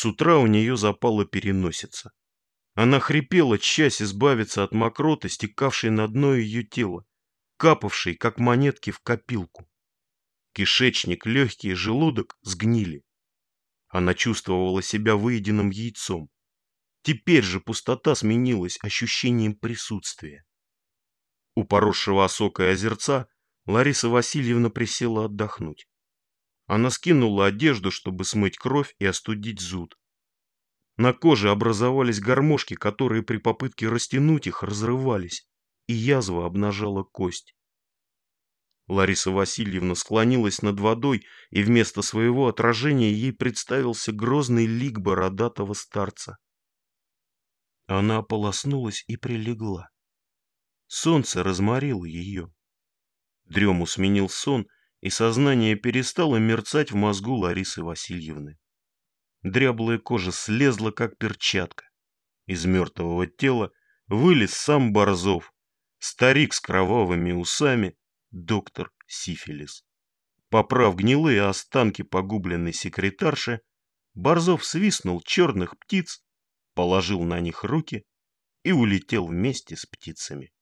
С утра у нее запала переносица. Она хрипела, часть избавиться от мокроты, стекавшей на дно ее тела, капавшей, как монетки, в копилку. Кишечник, легкий, желудок сгнили. Она чувствовала себя выеденным яйцом. Теперь же пустота сменилась ощущением присутствия. У поросшего осокой озерца Лариса Васильевна присела отдохнуть. Она скинула одежду, чтобы смыть кровь и остудить зуд. На коже образовались гармошки, которые при попытке растянуть их разрывались, и язва обнажала кость. Лариса Васильевна склонилась над водой, и вместо своего отражения ей представился грозный лик бородатого старца. Она ополоснулась и прилегла. Солнце разморило ее. Дрему сменил сон, и сознание перестало мерцать в мозгу Ларисы Васильевны. Дряблая кожа слезла, как перчатка. Из мертвого тела вылез сам Борзов, старик с кровавыми усами, доктор Сифилис. Поправ гнилые останки погубленной секретарши, Борзов свистнул черных птиц, положил на них руки и улетел вместе с птицами.